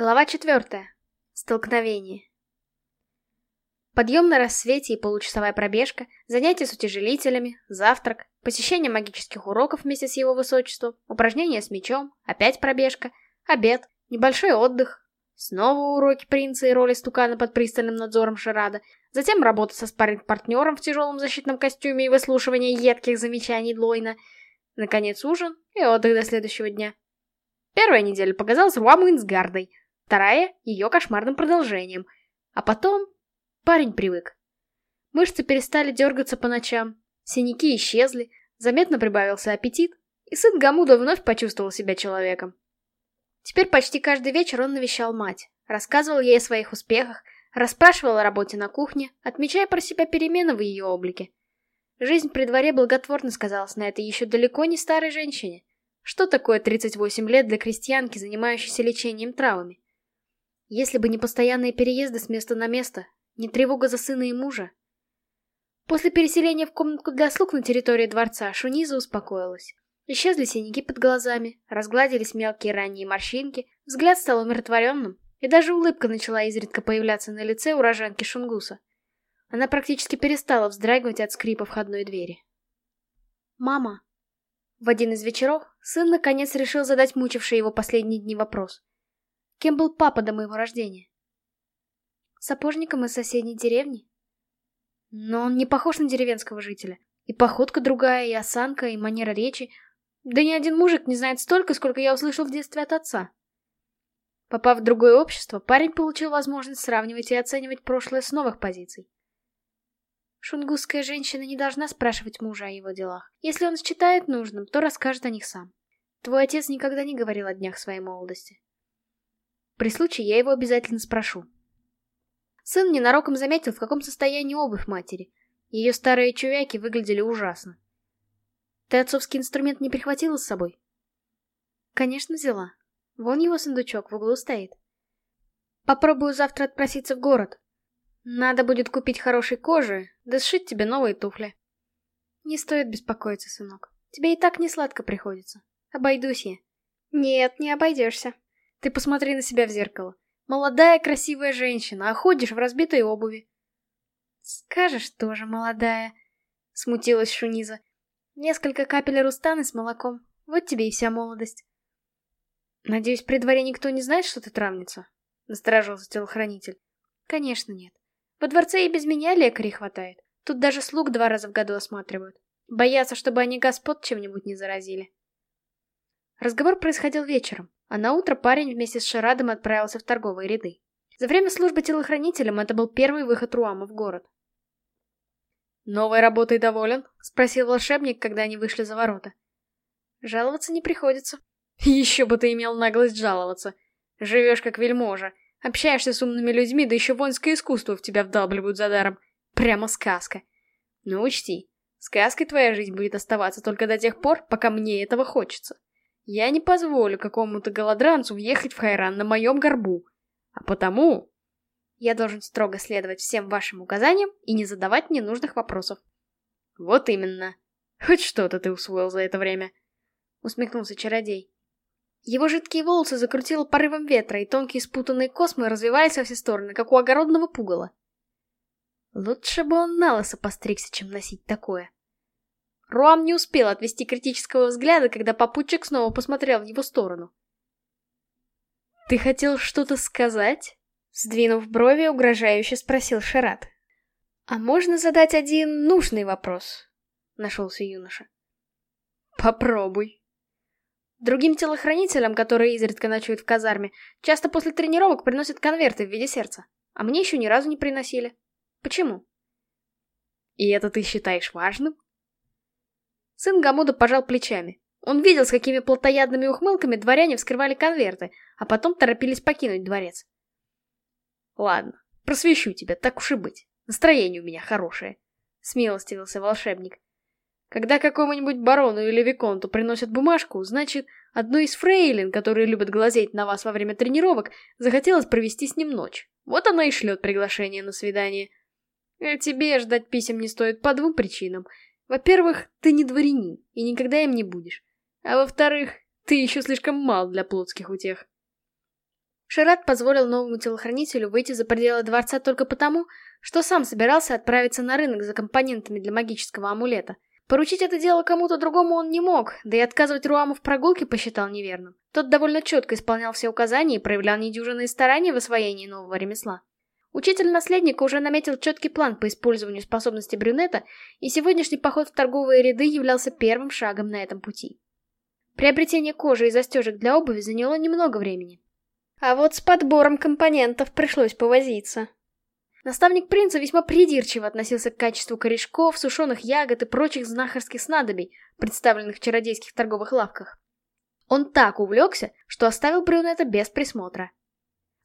Глава четвертая. Столкновение. Подъем на рассвете и получасовая пробежка, занятия с утяжелителями, завтрак, посещение магических уроков вместе с его высочеством, упражнения с мечом, опять пробежка, обед, небольшой отдых, снова уроки принца и роли стукана под пристальным надзором Шарада, затем работа со спарринг-партнером в тяжелом защитном костюме и выслушивание едких замечаний Лойна, наконец ужин и отдых до следующего дня. Первая неделя показалась Руаму Инсгардой, вторая — ее кошмарным продолжением. А потом парень привык. Мышцы перестали дергаться по ночам, синяки исчезли, заметно прибавился аппетит, и сын Гамуда вновь почувствовал себя человеком. Теперь почти каждый вечер он навещал мать, рассказывал ей о своих успехах, расспрашивал о работе на кухне, отмечая про себя перемены в ее облике. Жизнь при дворе благотворно сказалась на этой еще далеко не старой женщине. Что такое 38 лет для крестьянки, занимающейся лечением травами? Если бы не постоянные переезды с места на место, не тревога за сына и мужа. После переселения в комнатку для слуг на территории дворца Шуниза успокоилась. Исчезли синяки под глазами, разгладились мелкие ранние морщинки, взгляд стал умиротворенным, и даже улыбка начала изредка появляться на лице уроженки Шунгуса. Она практически перестала вздрагивать от скрипа входной двери. «Мама!» В один из вечеров сын наконец решил задать мучивший его последние дни вопрос. Кем был папа до моего рождения? Сапожником из соседней деревни? Но он не похож на деревенского жителя. И походка другая, и осанка, и манера речи. Да ни один мужик не знает столько, сколько я услышал в детстве от отца. Попав в другое общество, парень получил возможность сравнивать и оценивать прошлое с новых позиций. Шунгусская женщина не должна спрашивать мужа о его делах. Если он считает нужным, то расскажет о них сам. Твой отец никогда не говорил о днях своей молодости. При случае я его обязательно спрошу. Сын ненароком заметил, в каком состоянии обувь матери. Ее старые чувяки выглядели ужасно. Ты отцовский инструмент не прихватила с собой? Конечно, взяла. Вон его сундучок в углу стоит. Попробую завтра отпроситься в город. Надо будет купить хорошей кожи, да сшить тебе новые туфли. Не стоит беспокоиться, сынок. Тебе и так не сладко приходится. Обойдусь я. Нет, не обойдешься. Ты посмотри на себя в зеркало. Молодая красивая женщина, а ходишь в разбитой обуви. Скажешь тоже, молодая. Смутилась Шуниза. Несколько капель рустаны с молоком. Вот тебе и вся молодость. Надеюсь, при дворе никто не знает, что ты травница? Насторожился телохранитель. Конечно, нет. Во дворце и без меня лекарей хватает. Тут даже слуг два раза в году осматривают. Боятся, чтобы они господ чем-нибудь не заразили. Разговор происходил вечером, а на утро парень вместе с Шарадом отправился в торговые ряды. За время службы телохранителем это был первый выход Руама в город. «Новой работой доволен?» — спросил волшебник, когда они вышли за ворота. «Жаловаться не приходится». «Еще бы ты имел наглость жаловаться. Живешь как вельможа, Общаешься с умными людьми, да еще воинское искусство в тебя вдалбливают за даром. Прямо сказка. Но учти, сказкой твоя жизнь будет оставаться только до тех пор, пока мне этого хочется. Я не позволю какому-то голодранцу въехать в Хайран на моем горбу. А потому... Я должен строго следовать всем вашим указаниям и не задавать ненужных вопросов. Вот именно. Хоть что-то ты усвоил за это время. Усмехнулся чародей. Его жидкие волосы закрутило порывом ветра, и тонкие спутанные космы развивались во все стороны, как у огородного пугала. Лучше бы он на постригся, чем носить такое. Руам не успел отвести критического взгляда, когда попутчик снова посмотрел в его сторону. «Ты хотел что-то сказать?» Сдвинув брови, угрожающе спросил Шарат. «А можно задать один нужный вопрос?» Нашелся юноша. «Попробуй», Другим телохранителям, которые изредка ночуют в казарме, часто после тренировок приносят конверты в виде сердца. А мне еще ни разу не приносили. Почему? И это ты считаешь важным? Сын Гамуда пожал плечами. Он видел, с какими плотоядными ухмылками дворяне вскрывали конверты, а потом торопились покинуть дворец. Ладно, просвещу тебя, так уж и быть. Настроение у меня хорошее. Смилостивился волшебник. Когда какому-нибудь барону или виконту приносят бумажку, значит, одной из фрейлин, которые любят глазеть на вас во время тренировок, захотелось провести с ним ночь. Вот она и шлет приглашение на свидание. А тебе ждать писем не стоит по двум причинам. Во-первых, ты не дворянин, и никогда им не будешь. А во-вторых, ты еще слишком мал для плотских утех. Шират позволил новому телохранителю выйти за пределы дворца только потому, что сам собирался отправиться на рынок за компонентами для магического амулета. Поручить это дело кому-то другому он не мог, да и отказывать Руаму в прогулке посчитал неверным. Тот довольно четко исполнял все указания и проявлял недюжинные старания в освоении нового ремесла. Учитель наследника уже наметил четкий план по использованию способностей брюнета, и сегодняшний поход в торговые ряды являлся первым шагом на этом пути. Приобретение кожи и застежек для обуви заняло немного времени. А вот с подбором компонентов пришлось повозиться. Наставник принца весьма придирчиво относился к качеству корешков, сушеных ягод и прочих знахарских снадобий, представленных в чародейских торговых лавках. Он так увлекся, что оставил брюнета без присмотра.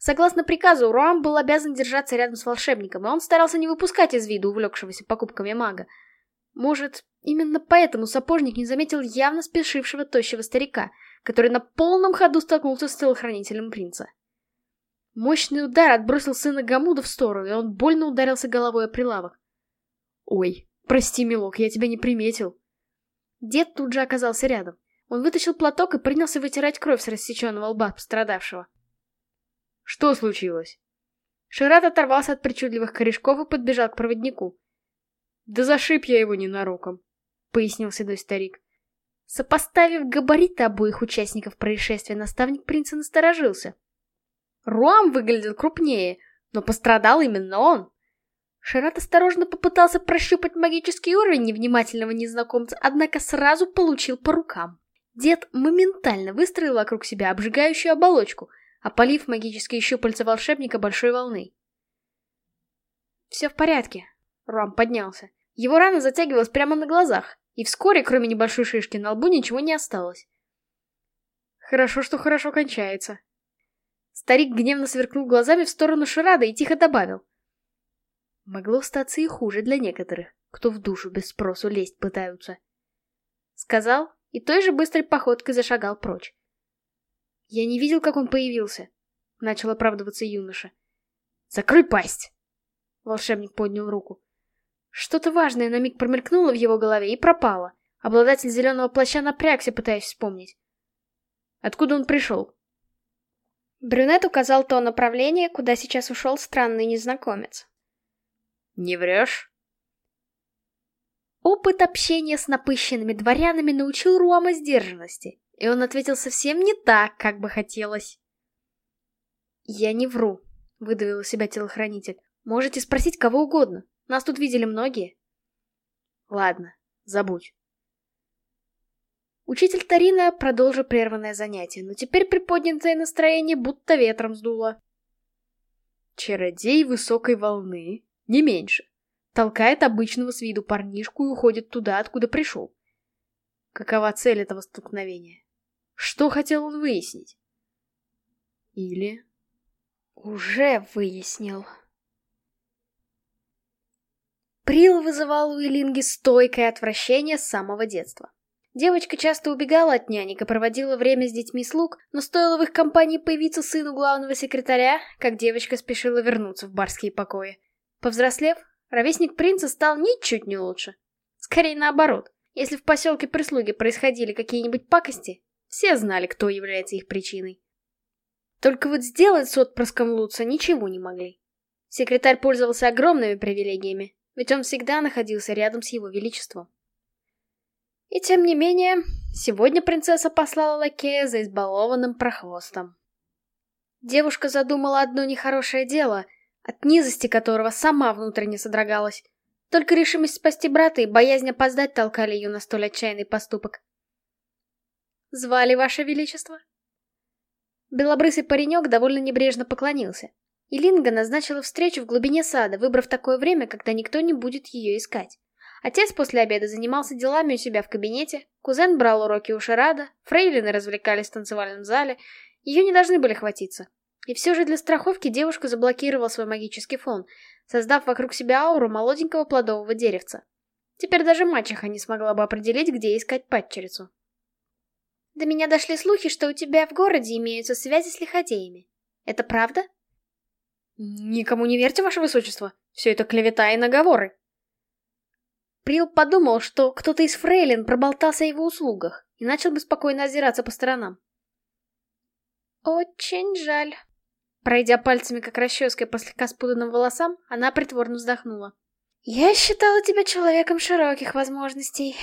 Согласно приказу, Руам был обязан держаться рядом с волшебником, и он старался не выпускать из виду увлекшегося покупками мага. Может, именно поэтому сапожник не заметил явно спешившего тощего старика, который на полном ходу столкнулся с телохранителем принца. Мощный удар отбросил сына Гамуда в сторону, и он больно ударился головой о прилавок. «Ой, прости, милок, я тебя не приметил». Дед тут же оказался рядом. Он вытащил платок и принялся вытирать кровь с рассеченного лба пострадавшего. «Что случилось?» Шират оторвался от причудливых корешков и подбежал к проводнику. «Да зашиб я его ненароком», — пояснил седой старик. Сопоставив габариты обоих участников происшествия, наставник принца насторожился. Руам выглядел крупнее, но пострадал именно он. Шарат осторожно попытался прощупать магический уровень невнимательного незнакомца, однако сразу получил по рукам. Дед моментально выстроил вокруг себя обжигающую оболочку, опалив магические щупальца волшебника большой волной. «Все в порядке», — Руам поднялся. Его рана затягивалась прямо на глазах, и вскоре, кроме небольшой шишки на лбу, ничего не осталось. «Хорошо, что хорошо кончается», Старик гневно сверкнул глазами в сторону Шарада и тихо добавил. Могло статься и хуже для некоторых, кто в душу без спросу лезть пытаются. Сказал и той же быстрой походкой зашагал прочь. Я не видел, как он появился, — начал оправдываться юноша. «Закрой пасть!» Волшебник поднял руку. Что-то важное на миг промелькнуло в его голове и пропало. Обладатель зеленого плаща напрягся, пытаясь вспомнить. Откуда он пришел? Брюнет указал то направление, куда сейчас ушел странный незнакомец. «Не врешь?» Опыт общения с напыщенными дворянами научил Руама сдержанности, и он ответил совсем не так, как бы хотелось. «Я не вру», — выдавил из себя телохранитель. «Можете спросить кого угодно. Нас тут видели многие». «Ладно, забудь». Учитель Тарина продолжил прерванное занятие, но теперь приподнятое настроение будто ветром сдуло. Чародей высокой волны, не меньше, толкает обычного с виду парнишку и уходит туда, откуда пришел. Какова цель этого столкновения? Что хотел он выяснить? Или... Уже выяснил. Прил вызывал у Илинги стойкое отвращение с самого детства. Девочка часто убегала от нянек и проводила время с детьми слуг, но стоило в их компании появиться сыну главного секретаря, как девочка спешила вернуться в барские покои. Повзрослев, ровесник принца стал ничуть не лучше. Скорее наоборот. Если в поселке прислуги происходили какие-нибудь пакости, все знали, кто является их причиной. Только вот сделать с отпрыском Луца ничего не могли. Секретарь пользовался огромными привилегиями, ведь он всегда находился рядом с его величеством. И тем не менее, сегодня принцесса послала лакея за избалованным прохвостом. Девушка задумала одно нехорошее дело, от низости которого сама внутренне содрогалась. Только решимость спасти брата и боязнь опоздать толкали ее на столь отчаянный поступок. «Звали, Ваше Величество?» Белобрысый паренек довольно небрежно поклонился. И Линга назначила встречу в глубине сада, выбрав такое время, когда никто не будет ее искать. Отец после обеда занимался делами у себя в кабинете, кузен брал уроки у Шарада, фрейлины развлекались в танцевальном зале, ее не должны были хватиться. И все же для страховки девушка заблокировала свой магический фон, создав вокруг себя ауру молоденького плодового деревца. Теперь даже мачеха не смогла бы определить, где искать падчерицу. До меня дошли слухи, что у тебя в городе имеются связи с лиходеями. Это правда? Никому не верьте, ваше высочество. Все это клевета и наговоры. Прил подумал, что кто-то из фрейлин проболтался о его услугах и начал беспокойно озираться по сторонам. «Очень жаль». Пройдя пальцами, как расческой по слегка спутанным волосам, она притворно вздохнула. «Я считала тебя человеком широких возможностей».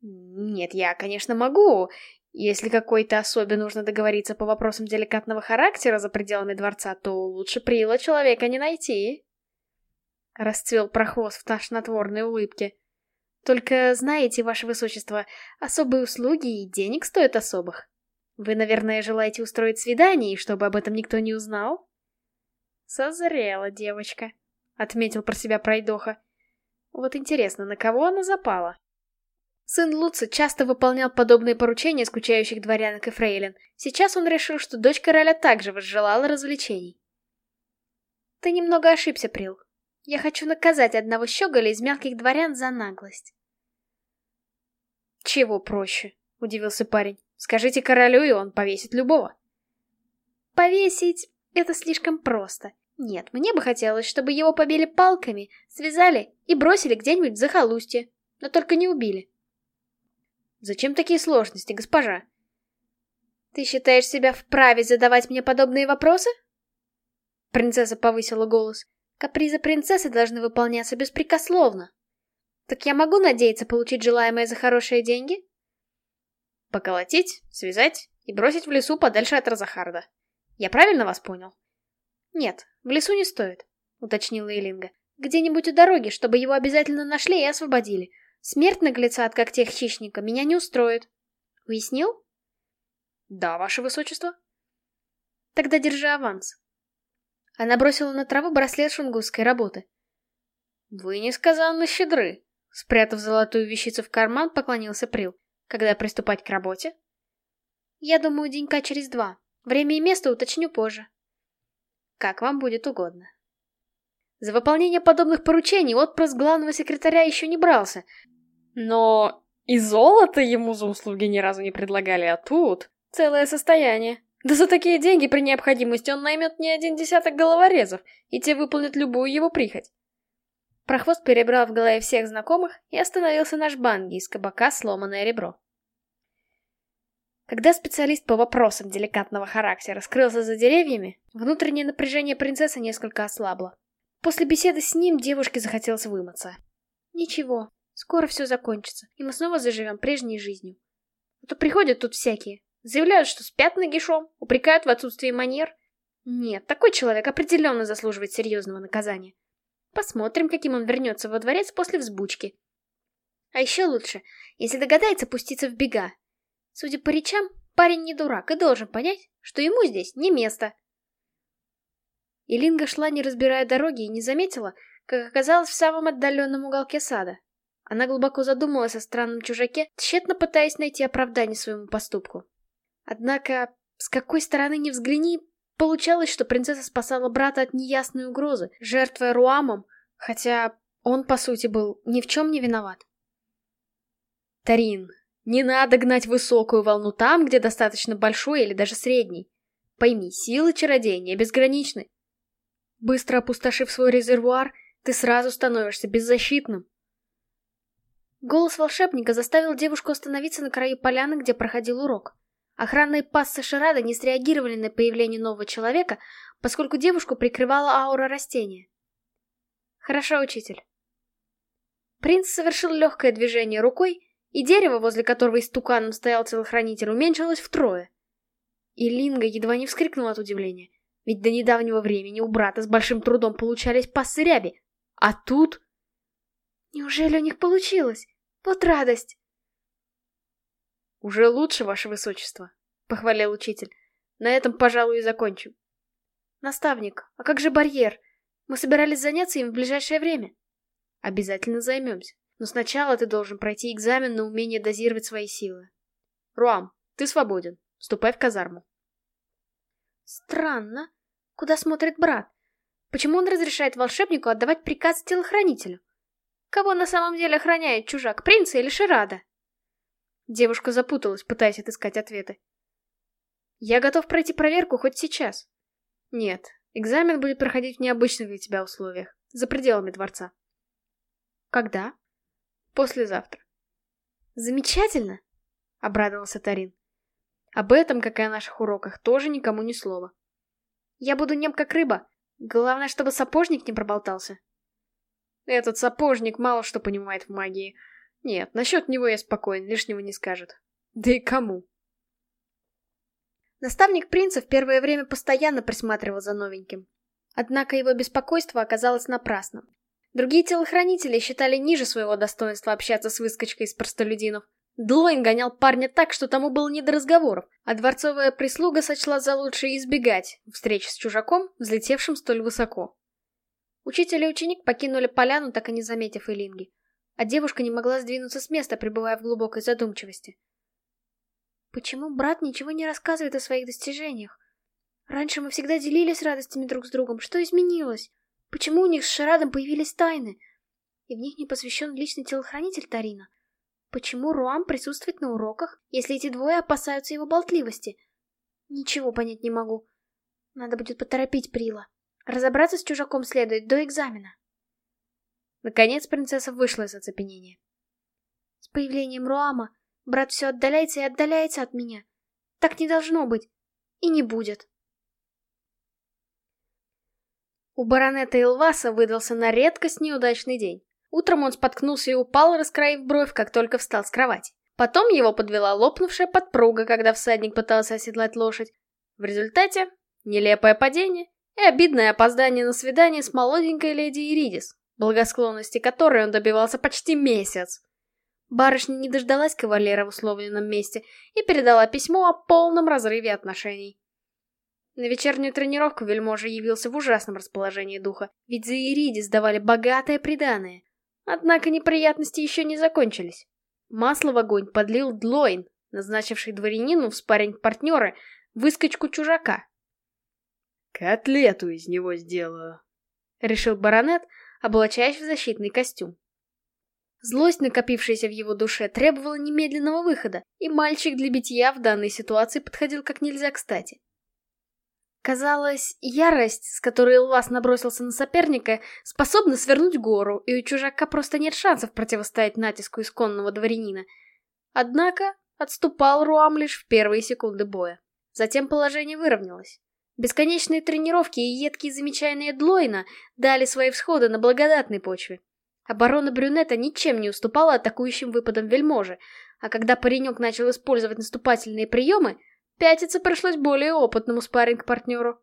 «Нет, я, конечно, могу. Если какой-то особе нужно договориться по вопросам деликатного характера за пределами дворца, то лучше Прила человека не найти». Расцвел прохвост в тошнотворной улыбке. «Только знаете, ваше высочество, особые услуги и денег стоят особых. Вы, наверное, желаете устроить свидание, чтобы об этом никто не узнал?» «Созрела девочка», — отметил про себя пройдоха. «Вот интересно, на кого она запала?» Сын Луца часто выполнял подобные поручения скучающих дворянок и фрейлин. Сейчас он решил, что дочь короля также возжелала развлечений. «Ты немного ошибся, Прил. Я хочу наказать одного щеголя из мелких дворян за наглость». «Чего проще?» — удивился парень. Скажите королю, и он повесит любого. Повесить — это слишком просто. Нет, мне бы хотелось, чтобы его побили палками, связали и бросили где-нибудь в захолустье. Но только не убили. Зачем такие сложности, госпожа? Ты считаешь себя вправе задавать мне подобные вопросы? Принцесса повысила голос. Капризы принцессы должны выполняться беспрекословно. Так я могу надеяться получить желаемое за хорошие деньги? Поколотить, связать и бросить в лесу подальше от Розахарда. Я правильно вас понял? Нет, в лесу не стоит, уточнила Элинга. Где-нибудь у дороги, чтобы его обязательно нашли и освободили. Смерть наглеца от когтей хищника меня не устроит. Уяснил? Да, ваше высочество. Тогда держи аванс. Она бросила на траву браслет шунгусской работы. Вы несказанно щедры. Спрятав золотую вещицу в карман, поклонился Прил. Когда приступать к работе? Я думаю, денька через два. Время и место уточню позже. Как вам будет угодно. За выполнение подобных поручений отпрыск главного секретаря еще не брался. Но и золото ему за услуги ни разу не предлагали, а тут целое состояние. Да за такие деньги при необходимости он наймет не один десяток головорезов, и те выполнят любую его прихоть. Прохвост перебрал в голове всех знакомых и остановился наш банги из кабака «Сломанное ребро». Когда специалист по вопросам деликатного характера скрылся за деревьями, внутреннее напряжение принцессы несколько ослабло. После беседы с ним девушке захотелось вымыться. Ничего, скоро все закончится, и мы снова заживем прежней жизнью. А то приходят тут всякие, заявляют, что спят нагишом, упрекают в отсутствии манер. Нет, такой человек определенно заслуживает серьезного наказания. Посмотрим, каким он вернется во дворец после взбучки. А еще лучше, если догадается пуститься в бега. Судя по речам, парень не дурак и должен понять, что ему здесь не место. Илинга шла, не разбирая дороги, и не заметила, как оказалась в самом отдаленном уголке сада. Она глубоко задумалась о странном чужаке, тщетно пытаясь найти оправдание своему поступку. Однако, с какой стороны ни взгляни, Получалось, что принцесса спасала брата от неясной угрозы, жертвуя Руамом, хотя он, по сути, был ни в чем не виноват. Тарин, не надо гнать высокую волну там, где достаточно большой или даже средний. Пойми, силы чародея не безграничны. Быстро опустошив свой резервуар, ты сразу становишься беззащитным. Голос волшебника заставил девушку остановиться на краю поляны, где проходил урок. Охранные пассы Шарада не среагировали на появление нового человека, поскольку девушку прикрывала аура растения. Хорошо, учитель. Принц совершил легкое движение рукой, и дерево, возле которого истуканом стоял телохранитель, уменьшилось втрое. И Линга едва не вскрикнула от удивления, ведь до недавнего времени у брата с большим трудом получались пассы ряби, а тут... Неужели у них получилось? Вот радость! «Уже лучше, ваше высочество», — похвалил учитель. «На этом, пожалуй, и закончу». «Наставник, а как же барьер? Мы собирались заняться им в ближайшее время». «Обязательно займемся. Но сначала ты должен пройти экзамен на умение дозировать свои силы. Руам, ты свободен. Вступай в казарму». «Странно. Куда смотрит брат? Почему он разрешает волшебнику отдавать приказ телохранителю? Кого на самом деле охраняет чужак, принца или Ширада?» Девушка запуталась, пытаясь отыскать ответы. «Я готов пройти проверку хоть сейчас». «Нет, экзамен будет проходить в необычных для тебя условиях, за пределами дворца». «Когда?» «Послезавтра». «Замечательно!» — обрадовался Тарин. «Об этом, как и о наших уроках, тоже никому ни слова». Я буду нем как рыба. Главное, чтобы сапожник не проболтался. Этот сапожник мало что понимает в магии. Нет, насчет него я спокоен, лишнего не скажет. Да и кому? Наставник принца в первое время постоянно присматривал за новеньким. Однако его беспокойство оказалось напрасным. Другие телохранители считали ниже своего достоинства общаться с выскочкой из простолюдинов. Длойн гонял парня так, что тому было не до разговоров, а дворцовая прислуга сочла за лучшее избегать встреч с чужаком, взлетевшим столь высоко. Учитель и ученик покинули поляну, так и не заметив Элинги. А девушка не могла сдвинуться с места, пребывая в глубокой задумчивости. Почему брат ничего не рассказывает о своих достижениях? Раньше мы всегда делились радостями друг с другом. Что изменилось? Почему у них с Шарадом появились тайны? И в них не посвящен личный телохранитель Тарина. Почему Руам присутствует на уроках, если эти двое опасаются его болтливости? Ничего понять не могу. Надо будет поторопить Прила. Разобраться с чужаком следует до экзамена. Наконец принцесса вышла из оцепенения. С появлением Руама брат все отдаляется и отдаляется от меня. Так не должно быть. И не будет. У баронета Илваса выдался на редкость неудачный день. Утром он споткнулся и упал, раскроив бровь, как только встал с кровати. Потом его подвела лопнувшая подпруга, когда всадник пытался оседлать лошадь. В результате нелепое падение и обидное опоздание на свидание с молоденькой леди Иридис, благосклонности которой он добивался почти месяц. Барышня не дождалась кавалера в условленном месте и передала письмо о полном разрыве отношений. На вечернюю тренировку вельможа явился в ужасном расположении духа, ведь за Иридис давали богатое приданое. Однако неприятности еще не закончились. Масло в огонь подлил Длойн, назначивший дворянину в спарринг партнера выскочку чужака. «Котлету из него сделаю», — решил баронет, облачаясь в защитный костюм. Злость, накопившаяся в его душе, требовала немедленного выхода, и мальчик для битья в данной ситуации подходил как нельзя кстати. Казалось, ярость, с которой Илвас набросился на соперника, способна свернуть гору, и у чужака просто нет шансов противостоять натиску исконного дворянина. Однако отступал Руам лишь в первые секунды боя. Затем положение выровнялось. Бесконечные тренировки и едкие замечания Длойна дали свои всходы на благодатной почве. Оборона Брюнета ничем не уступала атакующим выпадам вельможи, а когда паренек начал использовать наступательные приемы, Пятиться пришлось более опытному спарринг-партнеру.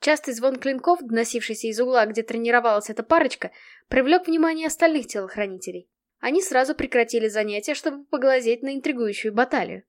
Частый звон клинков, доносившийся из угла, где тренировалась эта парочка, привлек внимание остальных телохранителей. Они сразу прекратили занятия, чтобы поглазеть на интригующую баталию.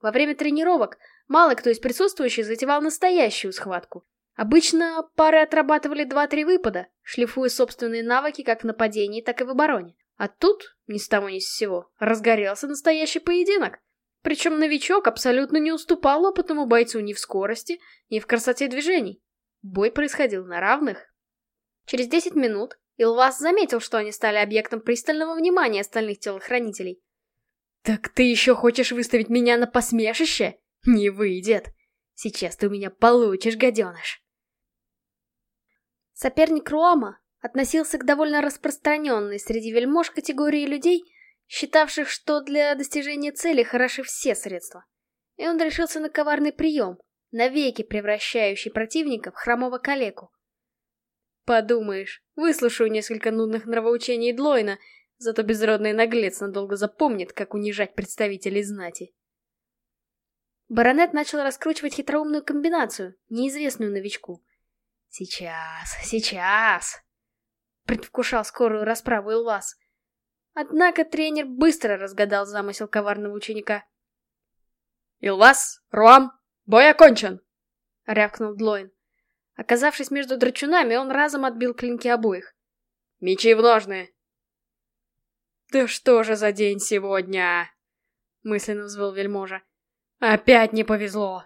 Во время тренировок мало кто из присутствующих затевал настоящую схватку. Обычно пары отрабатывали 2-3 выпада, шлифуя собственные навыки как в нападении, так и в обороне. А тут, ни с того ни с сего, разгорелся настоящий поединок. Причем новичок абсолютно не уступал опытному бойцу ни в скорости, ни в красоте движений. Бой происходил на равных. Через 10 минут Илвас заметил, что они стали объектом пристального внимания остальных телохранителей. «Так ты еще хочешь выставить меня на посмешище? Не выйдет. Сейчас ты у меня получишь, гаденыш!» Соперник Руама относился к довольно распространенной среди вельмож категории людей, считавших, что для достижения цели хороши все средства. И он решился на коварный прием, навеки превращающий противника в хромого калеку. Подумаешь, выслушаю несколько нудных нравоучений Длойна, зато безродный наглец надолго запомнит, как унижать представителей знати. Баронет начал раскручивать хитроумную комбинацию, неизвестную новичку. «Сейчас, сейчас!» Предвкушал скорую расправу Илвас. Однако тренер быстро разгадал замысел коварного ученика. «Илвас! Руам! Бой окончен!» — рявкнул Длоин. Оказавшись между драчунами, он разом отбил клинки обоих. «Мечи в ножны!» «Да что же за день сегодня?» — мысленно взвыл вельможа. «Опять не повезло!»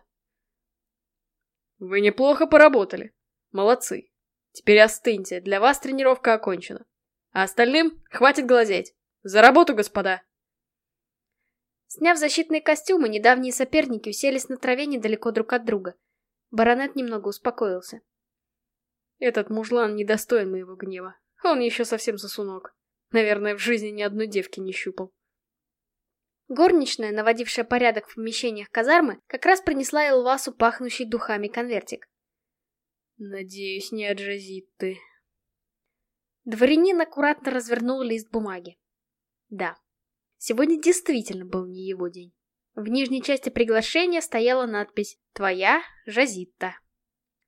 «Вы неплохо поработали. Молодцы. Теперь остыньте, для вас тренировка окончена. А остальным хватит глазеть. За работу, господа!» Сняв защитные костюмы, недавние соперники уселись на траве недалеко друг от друга. Баронет немного успокоился. Этот мужлан недостоин моего гнева. Он еще совсем сосунок. Наверное, в жизни ни одной девки не щупал. Горничная, наводившая порядок в помещениях казармы, как раз принесла Элвасу пахнущий духами конвертик. Надеюсь, не от Жазитты. Дворянин аккуратно развернул лист бумаги. Да, сегодня действительно был не его день. В нижней части приглашения стояла надпись «Твоя Жазитта».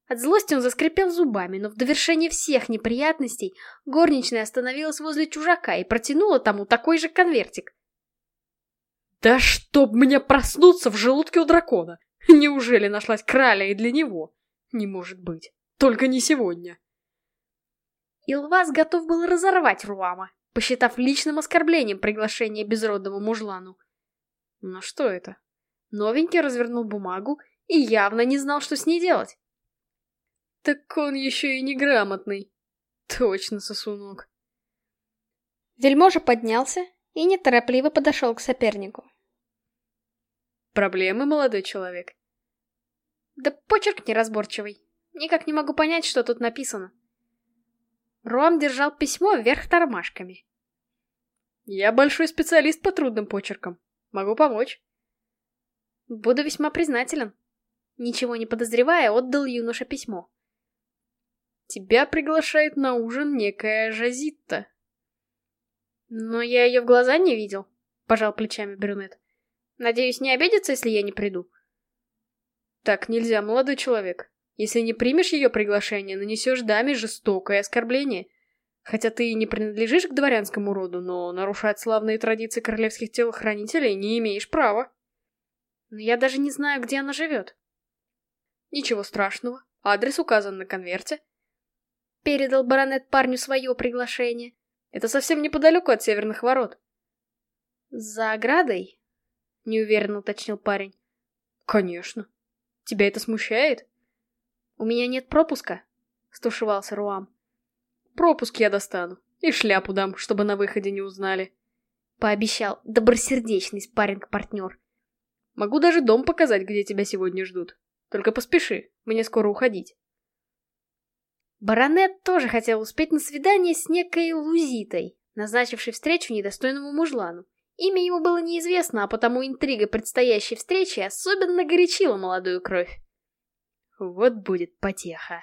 От злости он заскрипел зубами, но в довершение всех неприятностей горничная остановилась возле чужака и протянула тому такой же конвертик. «Да чтоб мне проснуться в желудке у дракона! Неужели нашлась краля и для него? Не может быть. Только не сегодня!» Илвас готов был разорвать Руама, посчитав личным оскорблением приглашение безродному мужлану. Но что это? Новенький развернул бумагу и явно не знал, что с ней делать. Так он еще и неграмотный. Точно, сосунок. Вельможа поднялся и неторопливо подошел к сопернику. Проблемы, молодой человек? Да почерк неразборчивый. Никак не могу понять, что тут написано. Руам держал письмо вверх тормашками. Я большой специалист по трудным почеркам. Могу помочь. Буду весьма признателен. Ничего не подозревая, отдал юноша письмо. Тебя приглашает на ужин некая Жазитта. Но я ее в глаза не видел, пожал плечами брюнет. Надеюсь, не обидится, если я не приду. Так нельзя, молодой человек. Если не примешь ее приглашение, нанесешь даме жестокое оскорбление. Хотя ты и не принадлежишь к дворянскому роду, но нарушать славные традиции королевских телохранителей не имеешь права. Но я даже не знаю, где она живет. Ничего страшного. Адрес указан на конверте. Передал баронет парню свое приглашение. Это совсем неподалеку от северных ворот. За оградой? Неуверенно уточнил парень. Конечно. Тебя это смущает? У меня нет пропуска, стушевался Руам. Пропуск я достану. И шляпу дам, чтобы на выходе не узнали. Пообещал добросердечный спарринг-партнер. Могу даже дом показать, где тебя сегодня ждут. Только поспеши, мне скоро уходить. Баронет тоже хотел успеть на свидание с некой Лузитой, назначившей встречу недостойному мужлану. Имя ему было неизвестно, а потому интрига предстоящей встречи особенно горячила молодую кровь. Вот будет потеха.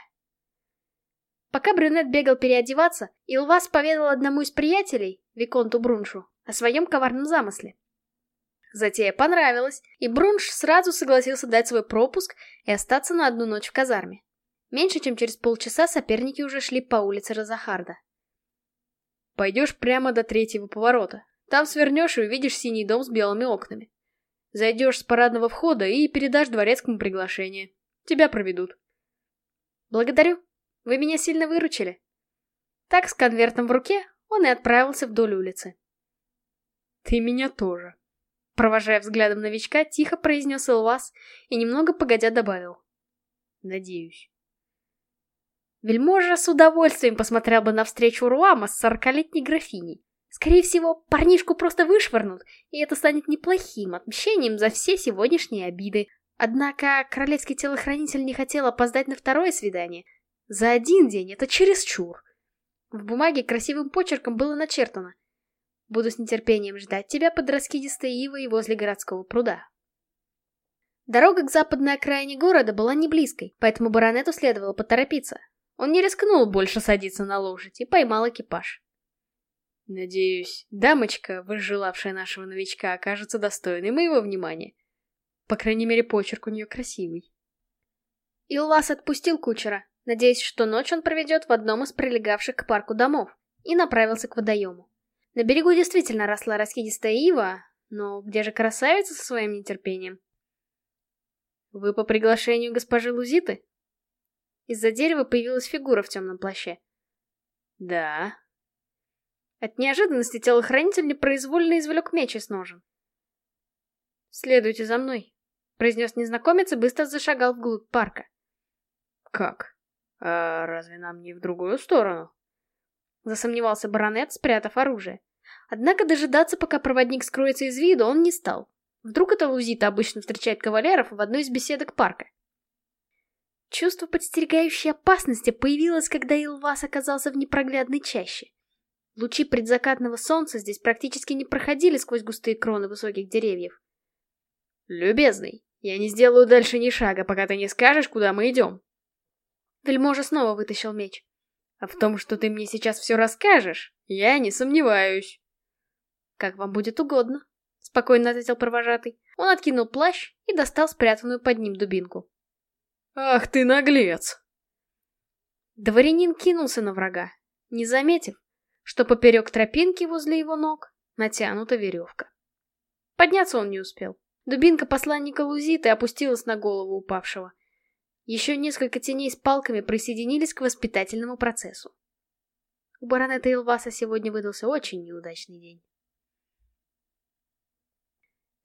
Пока брюнет бегал переодеваться, Илвас поведал одному из приятелей, Виконту Бруншу, о своем коварном замысле. Затея понравилась, и Брунш сразу согласился дать свой пропуск и остаться на одну ночь в казарме. Меньше чем через полчаса соперники уже шли по улице Розахарда. «Пойдешь прямо до третьего поворота. Там свернешь и увидишь синий дом с белыми окнами. Зайдешь с парадного входа и передашь дворецкому приглашение. Тебя проведут». «Благодарю. Вы меня сильно выручили». Так, с конвертом в руке, он и отправился вдоль улицы. «Ты меня тоже», — провожая взглядом новичка, тихо произнес Илвас и немного погодя добавил. «Надеюсь». Вельможа с удовольствием посмотрел бы на встречу Руама с сорокалетней графиней. Скорее всего, парнишку просто вышвырнут, и это станет неплохим отмщением за все сегодняшние обиды. Однако королевский телохранитель не хотел опоздать на второе свидание. За один день это чересчур. В бумаге красивым почерком было начертано. Буду с нетерпением ждать тебя под раскидистой ивой возле городского пруда. Дорога к западной окраине города была не близкой, поэтому баронету следовало поторопиться. Он не рискнул больше садиться на лошадь и поймал экипаж. Надеюсь, дамочка, возжелавшая нашего новичка, окажется достойной моего внимания. По крайней мере, почерк у нее красивый. Илвас отпустил кучера, надеясь, что ночь он проведет в одном из прилегавших к парку домов, и направился к водоему. На берегу действительно росла раскидистая ива, но где же красавица со своим нетерпением? «Вы по приглашению госпожи Лузиты?» Из-за дерева появилась фигура в темном плаще. «Да». От неожиданности телохранитель непроизвольно извлек меч из ножен. «Следуйте за мной», — произнес незнакомец и быстро зашагал вглубь парка. «Как? А разве нам не в другую сторону?» Засомневался баронет, спрятав оружие. Однако дожидаться, пока проводник скроется из виду, он не стал. Вдруг это Лузита обычно встречает кавалеров в одной из беседок парка. Чувство подстерегающей опасности появилось, когда Илвас оказался в непроглядной чаще. Лучи предзакатного солнца здесь практически не проходили сквозь густые кроны высоких деревьев. «Любезный, я не сделаю дальше ни шага, пока ты не скажешь, куда мы идем». Вельможа снова вытащил меч. А в том, что ты мне сейчас все расскажешь, я не сомневаюсь. Как вам будет угодно, спокойно ответил провожатый. Он откинул плащ и достал спрятанную под ним дубинку. Ах ты наглец! Дворянин кинулся на врага, не заметив, что поперек тропинки возле его ног натянута веревка. Подняться он не успел. Дубинка посланника Лузиты опустилась на голову упавшего. Еще несколько теней с палками присоединились к воспитательному процессу. У баронета Илваса сегодня выдался очень неудачный день.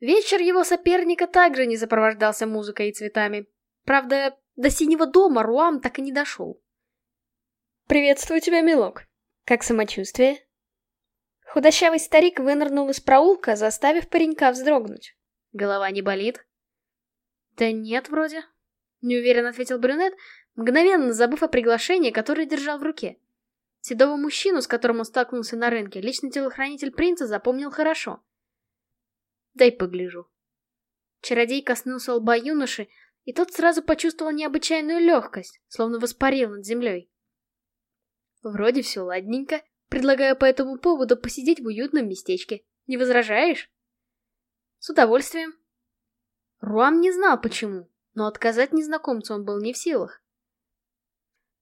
Вечер его соперника также не сопровождался музыкой и цветами. Правда, до синего дома Руам так и не дошел. «Приветствую тебя, милок. Как самочувствие?» Худощавый старик вынырнул из проулка, заставив паренька вздрогнуть. Голова не болит? Да нет, вроде. Неуверенно ответил брюнет, мгновенно забыв о приглашении, которое держал в руке. Седого мужчину, с которым он столкнулся на рынке, личный телохранитель принца запомнил хорошо. Дай погляжу. Чародей коснулся лба юноши, и тот сразу почувствовал необычайную легкость, словно воспарил над землей. Вроде все ладненько. Предлагаю по этому поводу посидеть в уютном местечке. Не возражаешь? С удовольствием. Руам не знал почему, но отказать незнакомцу он был не в силах.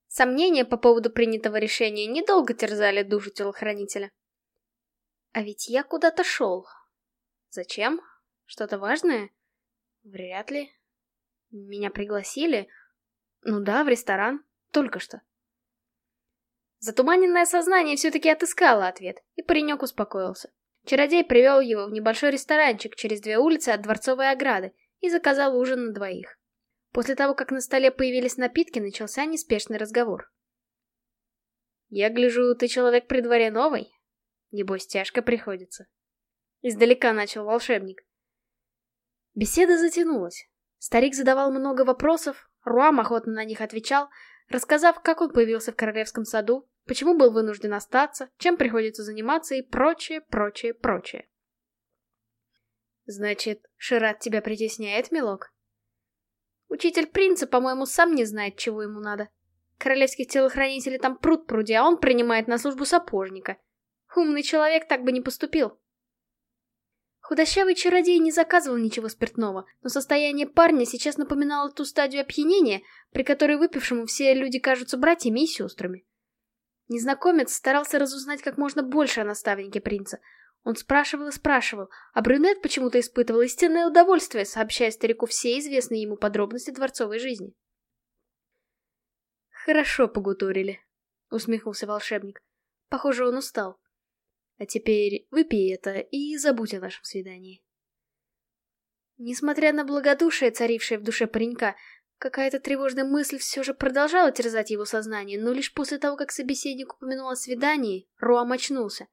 Сомнения по поводу принятого решения недолго терзали душу телохранителя. А ведь я куда-то шел. Зачем? Что-то важное? Вряд ли. Меня пригласили? Ну да, в ресторан. Только что. Затуманенное сознание все-таки отыскало ответ, и паренек успокоился. Чародей привел его в небольшой ресторанчик через две улицы от дворцовой ограды и заказал ужин на двоих. После того, как на столе появились напитки, начался неспешный разговор. «Я гляжу, ты человек при дворе новый? Небось, тяжко приходится». Издалека начал волшебник. Беседа затянулась. Старик задавал много вопросов, Руам охотно на них отвечал, рассказав, как он появился в королевском саду, почему был вынужден остаться, чем приходится заниматься и прочее, прочее, прочее. Значит, Шират тебя притесняет, милок? Учитель принца, по-моему, сам не знает, чего ему надо. Королевских телохранителей там пруд пруди, а он принимает на службу сапожника. Умный человек так бы не поступил. Худощавый чародей не заказывал ничего спиртного, но состояние парня сейчас напоминало ту стадию опьянения, при которой выпившему все люди кажутся братьями и сестрами. Незнакомец старался разузнать как можно больше о наставнике принца. Он спрашивал и спрашивал, а брюнет почему-то испытывал истинное удовольствие, сообщая старику все известные ему подробности дворцовой жизни. «Хорошо погутурили», — усмехнулся волшебник. Похоже, он устал. А теперь выпей это и забудь о нашем свидании. Несмотря на благодушие, царившее в душе паренька, какая-то тревожная мысль все же продолжала терзать его сознание, но лишь после того, как собеседник упомянул о свидании, Руам очнулся.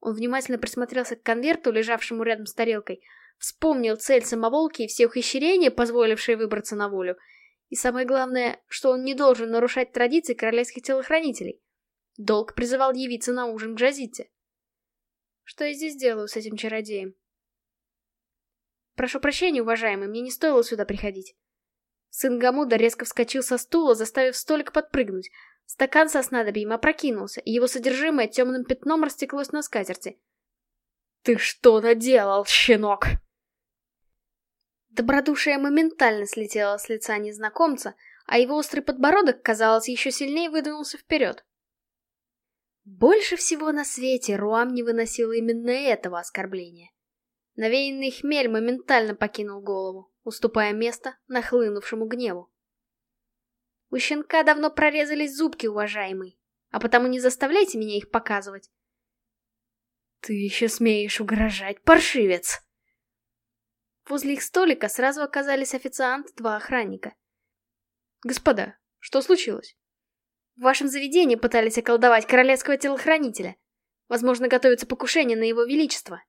Он внимательно присмотрелся к конверту, лежавшему рядом с тарелкой, вспомнил цель самоволки и все ухищрения, позволившие выбраться на волю, и самое главное, что он не должен нарушать традиции королевских телохранителей. Долг призывал явиться на ужин к Джазите. Что я здесь делаю с этим чародеем? Прошу прощения, уважаемый, мне не стоило сюда приходить. Сын Гамуда резко вскочил со стула, заставив столик подпрыгнуть. Стакан со снадобьем опрокинулся, и его содержимое темным пятном растеклось на скатерти. «Ты что наделал, щенок?» Добродушие моментально слетело с лица незнакомца, а его острый подбородок, казалось, еще сильнее выдвинулся вперед. Больше всего на свете Руам не выносил именно этого оскорбления. Навеянный хмель моментально покинул голову, уступая место нахлынувшему гневу. У щенка давно прорезались зубки, уважаемый, а потому не заставляйте меня их показывать. Ты еще смеешь угрожать, паршивец! Возле их столика сразу оказались официант, два охранника. Господа, что случилось? В вашем заведении пытались околдовать королевского телохранителя. Возможно, готовится покушение на его величество.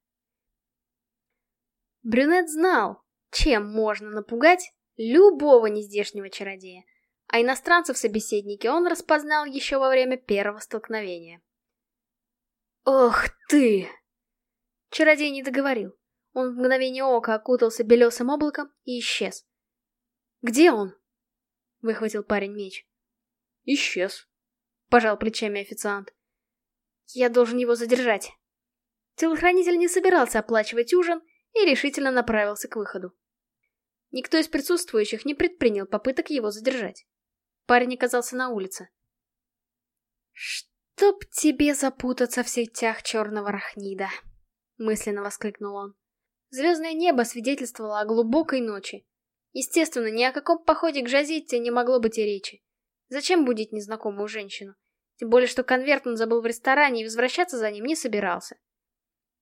Брюнет знал, чем можно напугать любого нездешнего чародея, а иностранцев собеседники он распознал еще во время первого столкновения. «Ох ты!» Чародей не договорил. Он в мгновение ока окутался белесым облаком и исчез. «Где он?» — выхватил парень меч. Исчез. Пожал плечами официант. Я должен его задержать. Телохранитель не собирался оплачивать ужин и решительно направился к выходу. Никто из присутствующих не предпринял попыток его задержать. Парень оказался на улице. «Чтоб тебе запутаться в сетях черного рахнида!» — мысленно воскликнул он. Звездное небо свидетельствовало о глубокой ночи. Естественно, ни о каком походе к Жазитте не могло быть и речи. Зачем будить незнакомую женщину? Тем более, что конверт он забыл в ресторане и возвращаться за ним не собирался.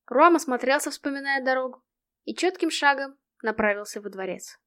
Руам осмотрелся, вспоминая дорогу, и четким шагом направился во дворец.